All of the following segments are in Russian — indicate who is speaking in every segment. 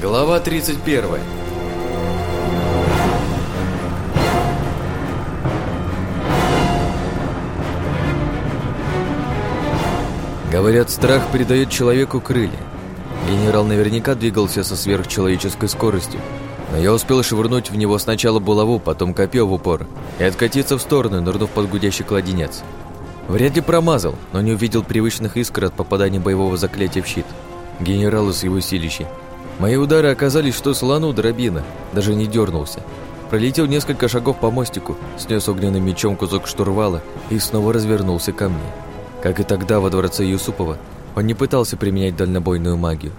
Speaker 1: Глава 31 Говорят, страх придает человеку крылья. Генерал наверняка двигался со сверхчеловеческой скоростью, но я успел швырнуть в него сначала булаву, потом копье в упор и откатиться в сторону, нырнув под гудящий кладенец. Вряд ли промазал, но не увидел привычных искр от попадания боевого заклятия в щит. Генералу с его силищей. Мои удары оказались, что слону дробина, даже не дернулся. Пролетел несколько шагов по мостику, снес огненным мечом кусок штурвала и снова развернулся ко мне. Как и тогда во дворце Юсупова, он не пытался применять дальнобойную магию.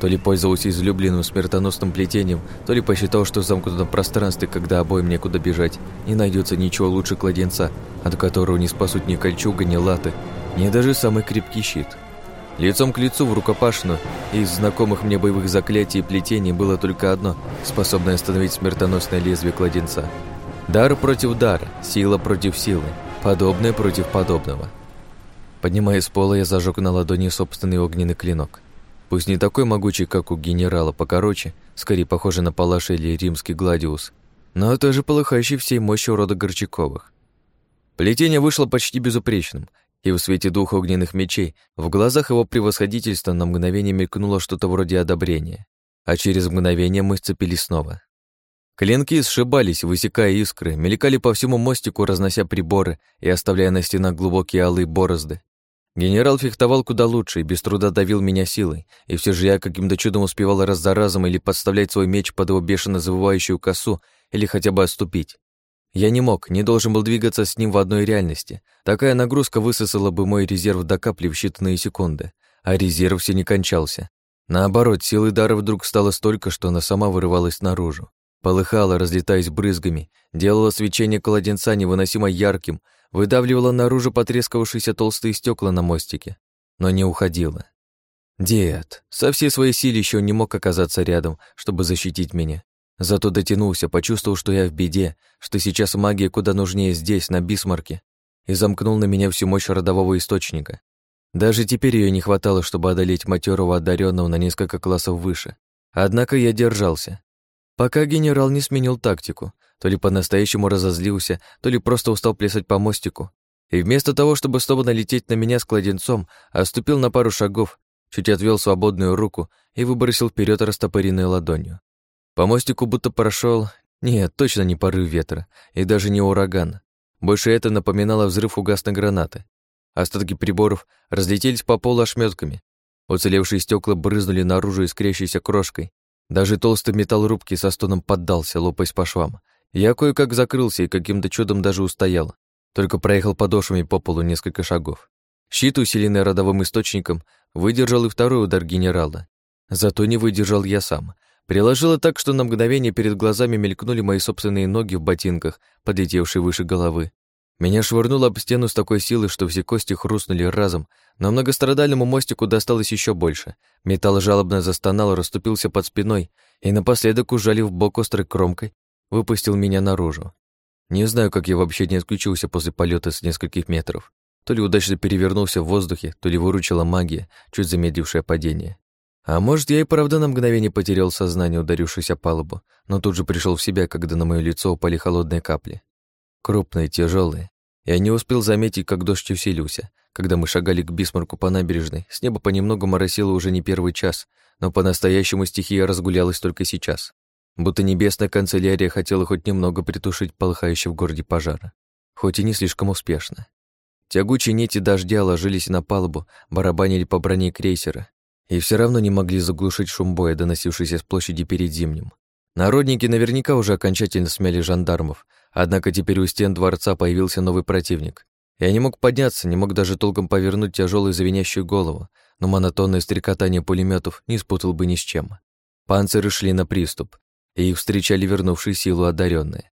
Speaker 1: То ли пользовался излюбленным смертоносным плетением, то ли посчитал, что в замкнутом пространстве, когда обоим некуда бежать, не найдется ничего лучше кладенца, от которого не спасут ни кольчуга, ни латы, ни даже самый крепкий щит. Лицом к лицу в рукопашную из знакомых мне боевых заклятий и плетений было только одно, способное остановить смертоносное лезвие кладенца. Дар против дара, сила против силы, подобное против подобного – Поднимаясь с пола, я зажег на ладони собственный огненный клинок. Пусть не такой могучий, как у генерала, покороче, скорее похожий на палаш или римский гладиус, но тоже полыхающий всей мощью рода Горчаковых. Плетение вышло почти безупречным, и в свете двух огненных мечей в глазах его превосходительства на мгновение мелькнуло что-то вроде одобрения, а через мгновение мы сцепились снова. Клинки сшибались, высекая искры, мелькали по всему мостику, разнося приборы и оставляя на стенах глубокие алые борозды. Генерал фехтовал куда лучше и без труда давил меня силой, и все же я каким-то чудом успевал раз за разом или подставлять свой меч под его бешено завывающую косу, или хотя бы отступить. Я не мог, не должен был двигаться с ним в одной реальности. Такая нагрузка высосала бы мой резерв до капли в считанные секунды, а резерв все не кончался. Наоборот, силы дара вдруг стало столько, что она сама вырывалась наружу. Полыхала, разлетаясь брызгами, делала свечение кладенца невыносимо ярким, выдавливала наружу потрескавшиеся толстые стекла на мостике, но не уходила. Дед со всей своей силой еще не мог оказаться рядом, чтобы защитить меня. Зато дотянулся, почувствовал, что я в беде, что сейчас магия куда нужнее здесь, на Бисмарке, и замкнул на меня всю мощь родового источника. Даже теперь ее не хватало, чтобы одолеть матерого одаренного на несколько классов выше. Однако я держался. Пока генерал не сменил тактику, то ли по-настоящему разозлился, то ли просто устал плясать по мостику. И вместо того, чтобы снова налететь на меня с кладенцом, оступил на пару шагов, чуть отвел свободную руку и выбросил вперед растопыренной ладонью. По мостику будто прошел, нет, точно не порыв ветра, и даже не ураган. Больше это напоминало взрыв угасной гранаты. Остатки приборов разлетелись по полу ошметками. Уцелевшие стекла брызнули наружу искрящейся крошкой. Даже толстый металл рубки со стоном поддался, лопаясь по швам. Я кое-как закрылся и каким-то чудом даже устоял, только проехал подошвами по полу несколько шагов. Щит, усиленный родовым источником, выдержал и второй удар генерала. Зато не выдержал я сам. Приложило так, что на мгновение перед глазами мелькнули мои собственные ноги в ботинках, подлетевшие выше головы. Меня швырнуло об стену с такой силой, что все кости хрустнули разом, но многострадальному мостику досталось еще больше. Металл жалобно застонал, расступился под спиной и напоследок, ужалив бок острой кромкой, выпустил меня наружу. Не знаю, как я вообще не отключился после полета с нескольких метров. То ли удачно перевернулся в воздухе, то ли выручила магия, чуть замедлившая падение. А может, я и правда на мгновение потерял сознание, ударившись о палубу, но тут же пришел в себя, когда на мое лицо упали холодные капли. Крупные, тяжелые. Я не успел заметить, как дождь усилился. Когда мы шагали к Бисмарку по набережной, с неба понемногу моросило уже не первый час, но по-настоящему стихия разгулялась только сейчас будто небесная канцелярия хотела хоть немного притушить полыхающий в городе пожара, хоть и не слишком успешно. Тягучие нити дождя ложились на палубу, барабанили по броне крейсера, и все равно не могли заглушить шум боя, доносившийся с площади перед Зимним. Народники наверняка уже окончательно смяли жандармов, однако теперь у стен дворца появился новый противник. Я не мог подняться, не мог даже толком повернуть тяжелую завинящую голову, но монотонное стрекотание пулеметов не спутал бы ни с чем. Панциры шли на приступ, и их встречали вернувшие силу одаренные.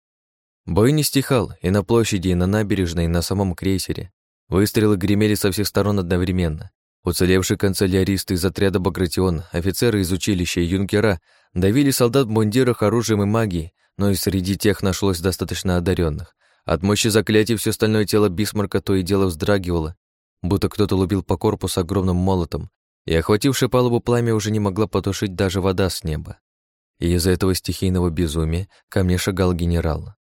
Speaker 1: Бой не стихал и на площади, и на набережной, и на самом крейсере. Выстрелы гремели со всех сторон одновременно. Уцелевшие канцеляристы из отряда Багратион, офицеры из училища и юнкера давили солдат в мундирах оружием и магией, но и среди тех нашлось достаточно одаренных. От мощи заклятий все остальное тело Бисмарка то и дело вздрагивало, будто кто-то лупил по корпусу огромным молотом, и охватившее палубу пламя уже не могла потушить даже вода с неба. и из-за этого стихийного безумия ко мне шагал генерал.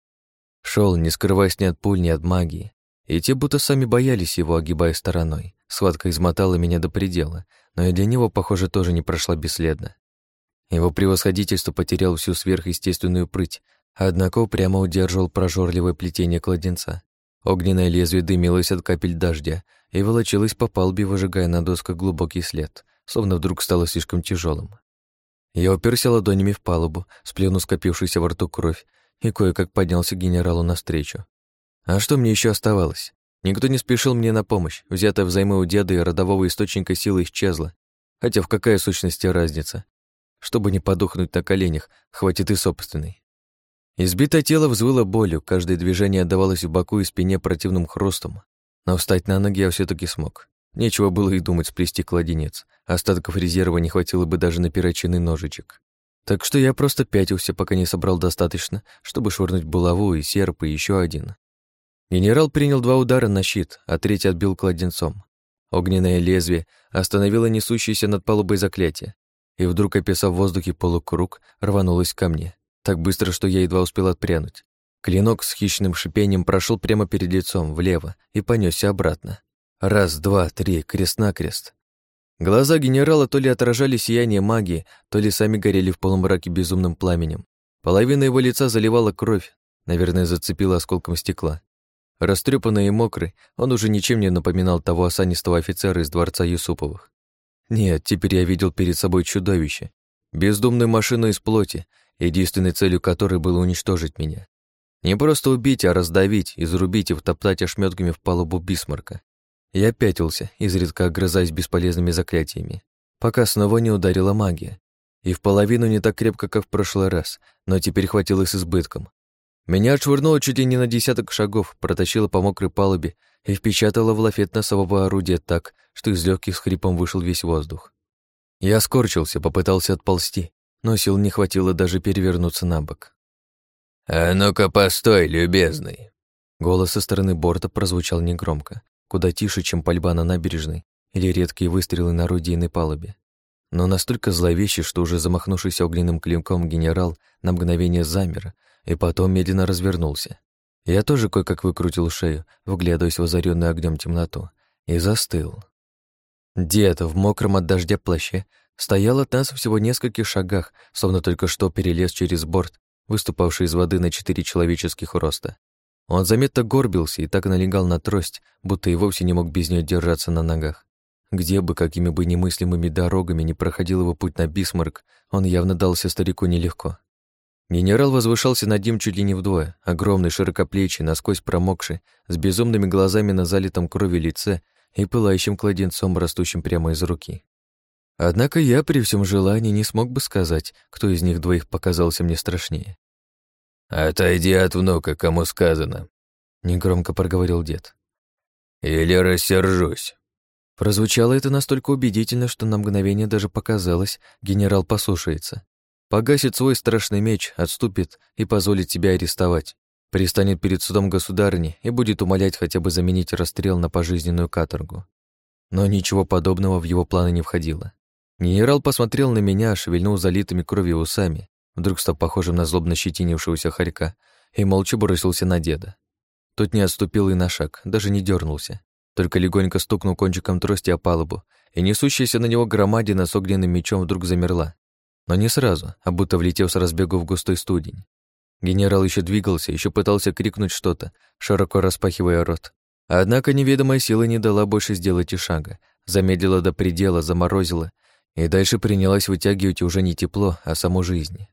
Speaker 1: Шел, не скрываясь ни от пуль, ни от магии, и те будто сами боялись его, огибая стороной. Схватка измотала меня до предела, но и для него, похоже, тоже не прошла бесследно. Его превосходительство потерял всю сверхъестественную прыть, однако упрямо удерживал прожорливое плетение кладенца. Огненное лезвие дымилось от капель дождя и волочилось по палубе, выжигая на досках глубокий след, словно вдруг стало слишком тяжелым. Я уперся ладонями в палубу, сплюнув скопившуюся во рту кровь, и кое-как поднялся генералу навстречу. А что мне еще оставалось? Никто не спешил мне на помощь, взятая взаймы у деда и родового источника силы исчезла. Хотя в какая сущности разница? Чтобы не подохнуть на коленях, хватит и собственной. Избитое тело взвыло болью, каждое движение отдавалось в боку и спине противным хрустом. Но встать на ноги я все таки смог. Нечего было и думать сплести кладенец. Остатков резерва не хватило бы даже на перочинный ножичек. Так что я просто пятился, пока не собрал достаточно, чтобы швырнуть булаву и серп и еще один. Генерал принял два удара на щит, а третий отбил кладенцом. Огненное лезвие остановило несущееся над палубой заклятие, и вдруг, описав в воздухе полукруг, рванулось ко мне. Так быстро, что я едва успел отпрянуть. Клинок с хищным шипением прошел прямо перед лицом, влево, и понесся обратно. Раз, два, три, крест-накрест. Глаза генерала то ли отражали сияние магии, то ли сами горели в полумраке безумным пламенем. Половина его лица заливала кровь, наверное, зацепила осколком стекла. Растрепанный и мокрый, он уже ничем не напоминал того осанистого офицера из дворца Юсуповых. Нет, теперь я видел перед собой чудовище, бездумную машину из плоти, единственной целью которой было уничтожить меня. Не просто убить, а раздавить, изрубить и втоптать ошметками в палубу Бисмарка. Я пятился, изредка огрызаясь бесполезными заклятиями, пока снова не ударила магия. И в половину не так крепко, как в прошлый раз, но теперь хватило с избытком. Меня отшвырнуло чуть ли не на десяток шагов, протащило по мокрой палубе и впечатало в лафет носового орудия так, что из легких с хрипом вышел весь воздух. Я скорчился, попытался отползти, но сил не хватило даже перевернуться на бок.
Speaker 2: «А ну-ка, постой, любезный!»
Speaker 1: Голос со стороны борта прозвучал негромко, куда тише, чем пальба на набережной или редкие выстрелы на орудийной палубе. Но настолько зловещий, что уже замахнувшийся огненным клинком генерал на мгновение замер и потом медленно развернулся. Я тоже кое-как выкрутил шею, вглядываясь в озаренную огнем темноту, и застыл. Дед в мокром от дождя плаще стоял от нас всего в нескольких шагах, словно только что перелез через борт, выступавший из воды на четыре человеческих роста. Он заметно горбился и так налегал на трость, будто и вовсе не мог без нее держаться на ногах. Где бы, какими бы немыслимыми дорогами не проходил его путь на Бисмарк, он явно дался старику нелегко. Генерал возвышался над ним чуть ли не вдвое, огромный, широкоплечий, насквозь промокший, с безумными глазами на залитом крови лице и пылающим кладенцом, растущим прямо из руки. Однако я при всем желании не смог бы сказать, кто из них двоих показался мне страшнее.
Speaker 2: «Отойди от внука, кому сказано», — негромко проговорил дед. «Или рассержусь».
Speaker 1: Прозвучало это настолько убедительно, что на мгновение даже показалось, генерал послушается. Погасит свой страшный меч, отступит и позволит себя арестовать. Пристанет перед судом государыни и будет умолять хотя бы заменить расстрел на пожизненную каторгу. Но ничего подобного в его планы не входило. Генерал посмотрел на меня, шевельнул залитыми кровью усами, вдруг став похожим на злобно щетинившегося хорька, и молча бросился на деда. Тот не отступил и на шаг, даже не дернулся, только легонько стукнул кончиком трости о палубу, и несущаяся на него громадина с огненным мечом вдруг замерла. Но не сразу, а будто влетев с разбегу в густой студень. Генерал еще двигался, еще пытался крикнуть что-то, широко распахивая рот. Однако неведомая сила не дала больше сделать и шага, замедлила до предела, заморозила, и дальше принялась вытягивать уже не тепло, а саму жизнь.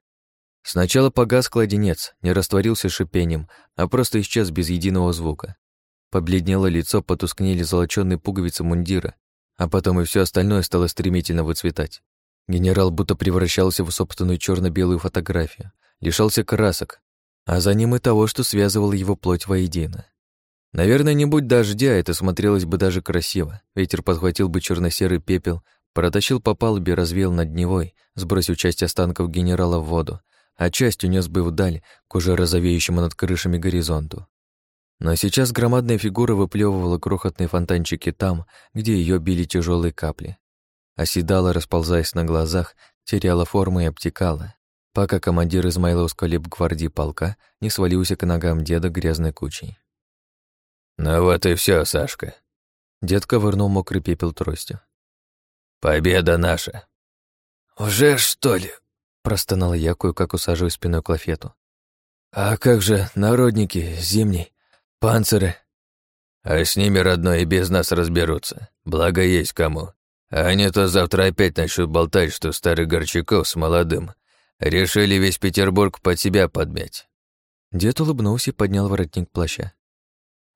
Speaker 1: Сначала погас кладенец, не растворился шипением, а просто исчез без единого звука. Побледнело лицо, потускнели золочёные пуговицы мундира, а потом и все остальное стало стремительно выцветать. Генерал будто превращался в собственную черно белую фотографию, лишался красок, а за ним и того, что связывало его плоть воедино. Наверное, не будь дождя, это смотрелось бы даже красиво. Ветер подхватил бы черно серый пепел, протащил по палубе, развеял над Дневой, сбросил часть останков генерала в воду, а часть унес бы вдаль, к уже розовеющему над крышами горизонту. Но сейчас громадная фигура выплевывала крохотные фонтанчики там, где ее били тяжелые капли. Оседала, расползаясь на глазах, теряла форму и обтекала. пока командир Измайловского лейб-гвардии полка не свалился к ногам деда грязной кучей.
Speaker 2: «Ну вот и все, Сашка».
Speaker 1: Дед ковырнул мокрый пепел тростью.
Speaker 2: «Победа наша!»
Speaker 1: «Уже, что ли?» — простонал я, кое-как усаживая спиной к лафету. «А как же народники, зимний, панциры?»
Speaker 2: «А с ними, родной, и без нас разберутся. Благо есть кому. А не то завтра опять начнут болтать, что старый Горчаков с молодым решили весь Петербург под себя подмять».
Speaker 1: Дед улыбнулся и поднял воротник плаща.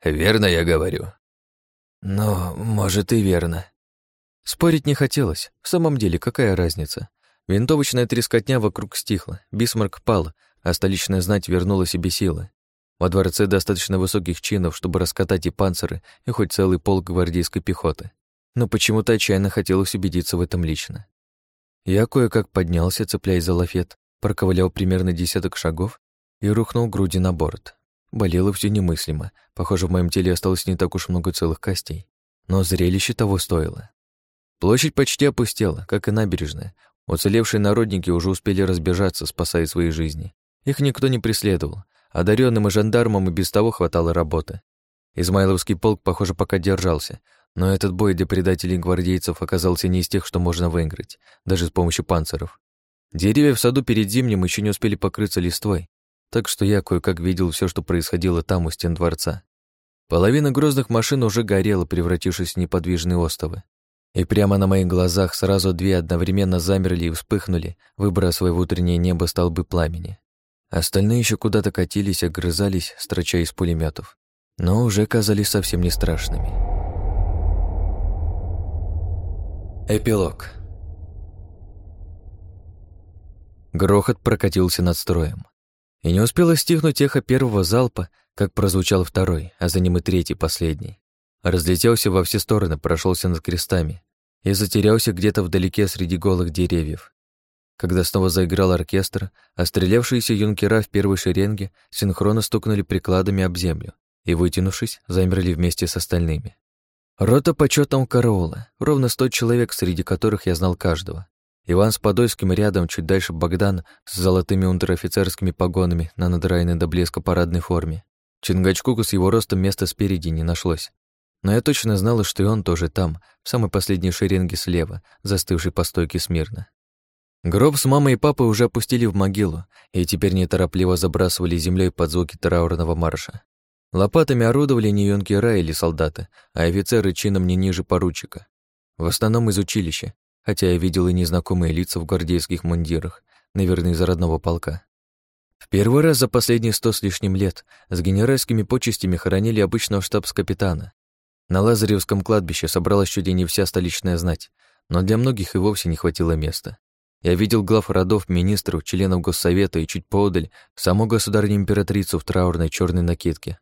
Speaker 2: «Верно я говорю?»
Speaker 1: «Ну, может, и верно». Спорить не хотелось. В самом деле, какая разница? Винтовочная трескотня вокруг стихла, Бисмарк пал, а столичная знать вернула себе силы. Во дворце достаточно высоких чинов, чтобы раскатать и панциры, и хоть целый полк гвардейской пехоты. Но почему-то отчаянно хотелось убедиться в этом лично. Я кое-как поднялся, цепляясь за лафет, проковылял примерно десяток шагов и рухнул груди на борт. Болело все немыслимо. Похоже, в моем теле осталось не так уж много целых костей. Но зрелище того стоило. Площадь почти опустела, как и набережная. Уцелевшие народники уже успели разбежаться, спасая свои жизни. Их никто не преследовал. Одаренным и жандармам и без того хватало работы. Измайловский полк, похоже, пока держался, но этот бой для предателей гвардейцев оказался не из тех, что можно выиграть, даже с помощью панциров. Деревья в саду перед зимним еще не успели покрыться листвой, так что я кое-как видел все, что происходило там у стен дворца. Половина грозных машин уже горела, превратившись в неподвижные остовы. И прямо на моих глазах сразу две одновременно замерли и вспыхнули, выбрасывая в утреннее небо столбы пламени. Остальные еще куда-то катились, огрызались, строча из пулеметов, но уже казались совсем не страшными. Эпилог Грохот прокатился над строем. И не успело стихнуть эхо первого залпа, как прозвучал второй, а за ним и третий, последний. Разлетелся во все стороны, прошелся над крестами и затерялся где-то вдалеке среди голых деревьев. Когда снова заиграл оркестр, а стрелявшиеся юнкера в первой шеренге синхронно стукнули прикладами об землю и, вытянувшись, замерли вместе с остальными. Рота почетного караула, ровно сто человек, среди которых я знал каждого. Иван с Подольским рядом, чуть дальше Богдан с золотыми унтер-офицерскими погонами на надраенной до блеска парадной форме. Чингачкуку с его ростом места спереди не нашлось. Но я точно знала, что и он тоже там, в самой последней шеренге слева, застывший по стойке смирно. Гроб с мамой и папой уже опустили в могилу и теперь неторопливо забрасывали землей под звуки траурного марша. Лопатами орудовали не юнкера или солдаты, а офицеры чином не ниже поручика. В основном из училища, хотя я видел и незнакомые лица в гвардейских мундирах, наверное, из родного полка. В первый раз за последние сто с лишним лет с генеральскими почестями хоронили обычного штабс-капитана. На Лазаревском кладбище собралась чуть ли не вся столичная знать, но для многих и вовсе не хватило места. Я видел глав родов, министров, членов Госсовета и чуть поодаль саму государню-императрицу в траурной черной накидке.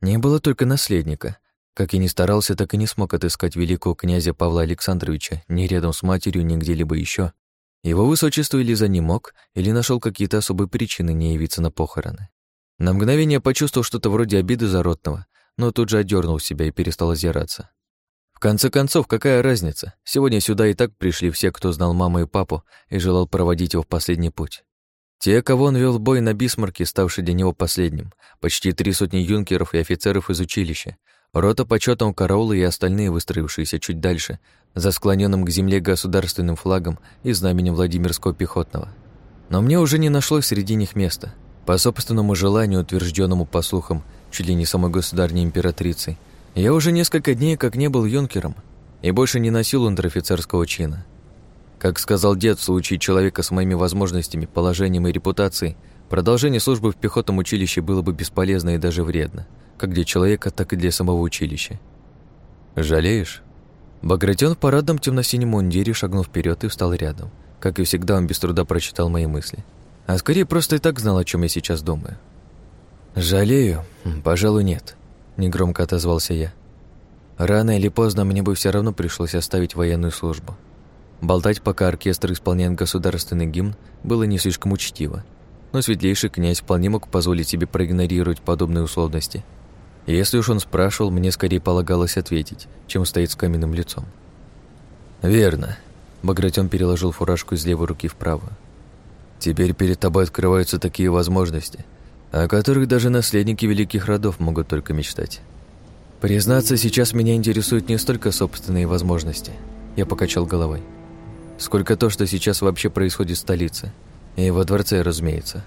Speaker 1: Не было только наследника, как и не старался, так и не смог отыскать великого князя Павла Александровича ни рядом с матерью, ни где-либо еще. Его высочество или за не мог, или нашел какие-то особые причины не явиться на похороны. На мгновение почувствовал что-то вроде обиды за ротного, но тут же отдернул себя и перестал озираться. Конце концов, какая разница? Сегодня сюда и так пришли все, кто знал маму и папу и желал проводить его в последний путь. Те, кого он вел бой на Бисмарке, ставший для него последним, почти три сотни юнкеров и офицеров из училища, Рота почетом караула и остальные, выстроившиеся чуть дальше, за склоненным к земле государственным флагом и знаменем Владимирского пехотного. Но мне уже не нашлось среди них места. По собственному желанию, утвержденному по слухам, чуть ли не самой государней императрицей, я уже несколько дней как не был юнкером и больше не носил унтер-офицерского чина. Как сказал дед, в случае человека с моими возможностями, положением и репутацией, продолжение службы в пехотном училище было бы бесполезно и даже вредно – как для человека, так и для самого училища. «Жалеешь?» Багратион в парадном темно-синем мундире шагнул вперед и встал рядом. Как и всегда, он без труда прочитал мои мысли. А скорее просто и так знал, о чем я сейчас думаю. «Жалею? Пожалуй, нет», — негромко отозвался я. «Рано или поздно мне бы все равно пришлось оставить военную службу. Болтать, пока оркестр исполняет государственный гимн, было не слишком учтиво. Но светлейший князь вполне мог позволить себе проигнорировать подобные условности — если уж он спрашивал, мне скорее полагалось ответить, чем стоит с каменным лицом. «Верно». Багратион переложил фуражку из левой руки в правую. Теперь перед тобой открываются такие возможности, о которых даже наследники великих родов могут только мечтать. Признаться, сейчас меня интересуют не столько собственные возможности, я покачал головой, сколько то, что сейчас вообще происходит в столице, и во дворце, разумеется.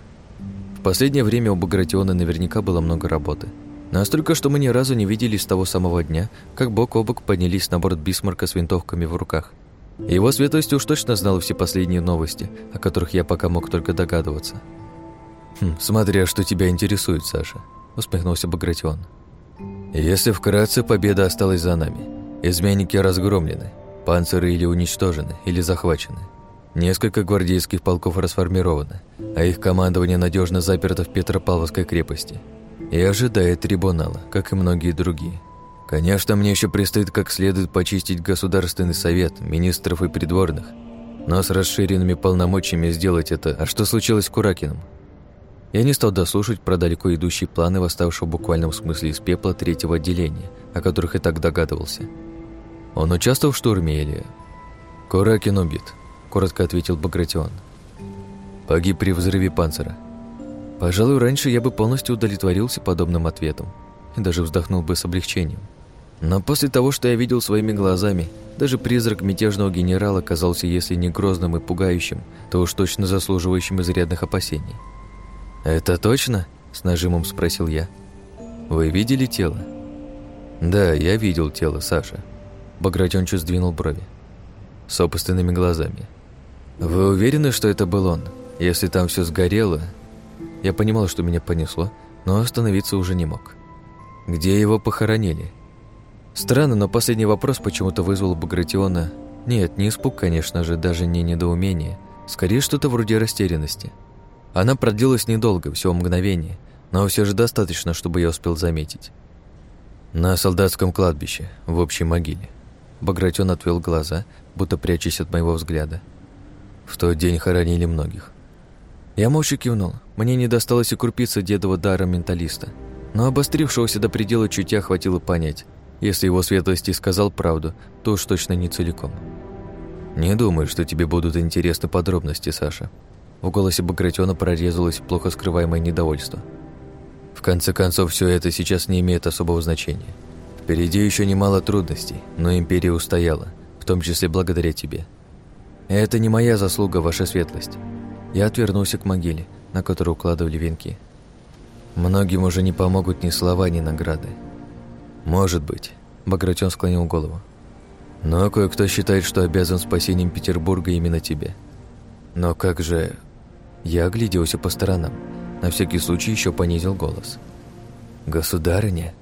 Speaker 1: В последнее время у Багратиона наверняка было много работы. Настолько, что мы ни разу не виделись с того самого дня, как бок о бок поднялись на борт Бисмарка с винтовками в руках. Его светлость уж точно знал все последние новости, о которых я пока мог только догадываться. «Хм, смотря, что тебя интересует, Саша», — усмехнулся Багратион. «Если вкратце, победа осталась за нами. Изменники разгромлены, панциры или уничтожены, или захвачены. Несколько гвардейских полков расформировано, а их командование надежно заперто в Петропавловской крепости и ожидает трибунала, как и многие другие. Конечно, мне еще предстоит как следует почистить Государственный совет, министров и придворных, но с расширенными полномочиями сделать это. А что случилось с Куракиным? Я не стал дослушать про далеко идущие планы восставшего в буквальном смысле из пепла третьего отделения, о которых и так догадывался. Он участвовал в штурме или... Куракин убит, коротко ответил Багратион. Погиб при взрыве панцира. Пожалуй, раньше я бы полностью удовлетворился подобным ответом и даже вздохнул бы с облегчением. Но после того, что я видел своими глазами, даже призрак мятежного генерала казался, если не грозным и пугающим, то уж точно заслуживающим изрядных опасений. «Это точно?» – с нажимом спросил я. «Вы видели тело?» «Да, я видел тело Саша». Багратёнчу сдвинул брови. Собственными глазами. «Вы уверены, что это был он? Если там все сгорело...» Я понимал, что меня понесло, но остановиться уже не мог. «Где его похоронили?» Странно, но последний вопрос почему-то вызвал Багратиона... Нет, не испуг, конечно же, даже не недоумение. Скорее, что-то вроде растерянности. Она продлилась недолго, всего мгновение, но все же достаточно, чтобы я успел заметить. На солдатском кладбище, в общей могиле. Багратион отвел глаза, будто прячась от моего взгляда. В тот день хоронили многих. Я молча кивнул. Мне не досталось и крупица дедова дара менталиста. Но обострившегося до предела чутья хватило понять. Если его светлости сказал правду, то уж точно не целиком. «Не думаю, что тебе будут интересны подробности, Саша». В голосе Багратиона прорезалось плохо скрываемое недовольство. «В конце концов, все это сейчас не имеет особого значения. Впереди еще немало трудностей, но Империя устояла, в том числе благодаря тебе. Это не моя заслуга, ваша светлость. Я отвернулся к могиле, на которую укладывали венки. Многим уже не помогут ни слова, ни награды. Может быть, Багратион склонил голову. Но кое-кто считает, что обязан спасением Петербурга именно тебе. Но как же... Я огляделся по сторонам. На всякий случай еще понизил голос. «Государыня?»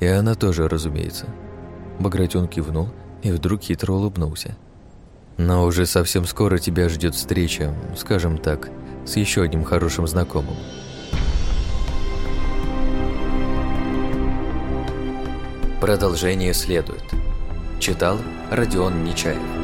Speaker 1: И она тоже, разумеется. Багратион кивнул и вдруг хитро улыбнулся. Но уже совсем скоро тебя ждет встреча, скажем так, с еще одним хорошим знакомым. Продолжение следует. Читал Родион Нечаев.